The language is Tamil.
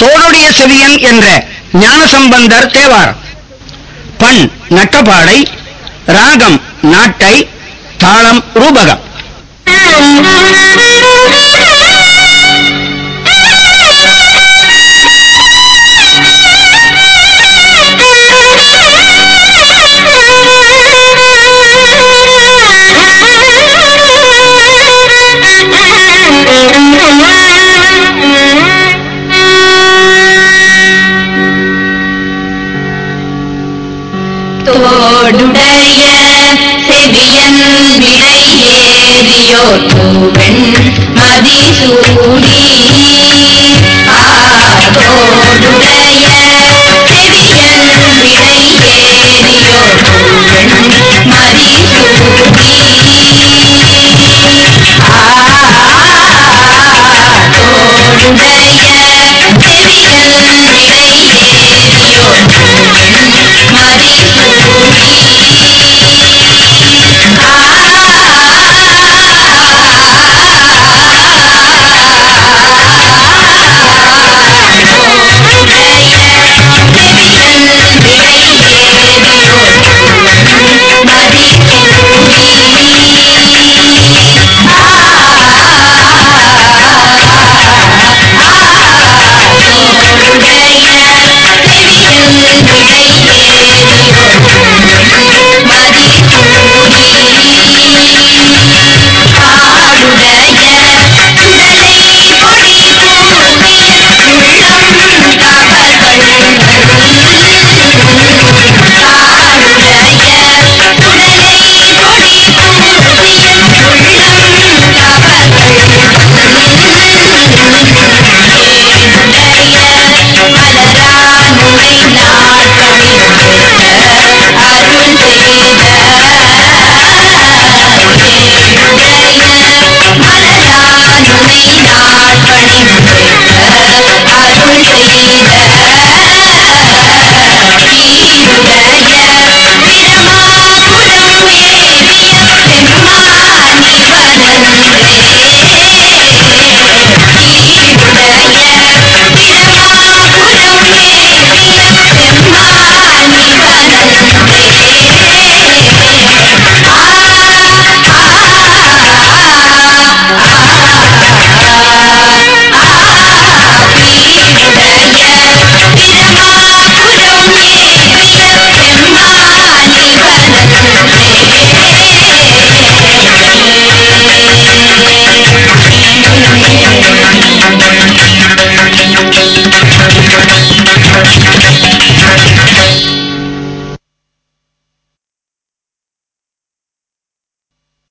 தோளுடைய செவியன் என்ற ஞானசம்பந்தர் தேவாரம் பண் நட்டபாடை ராகம் நாட்டை தாளம் ரூபகம். தோடுடைய செவியன் விடை ஏறியோ தூவெண் மதிசூடி ஆ, தோடுடைய செவியன் ஏறியோ தூவெண் மதிசூடி ஆ, தோடுடைய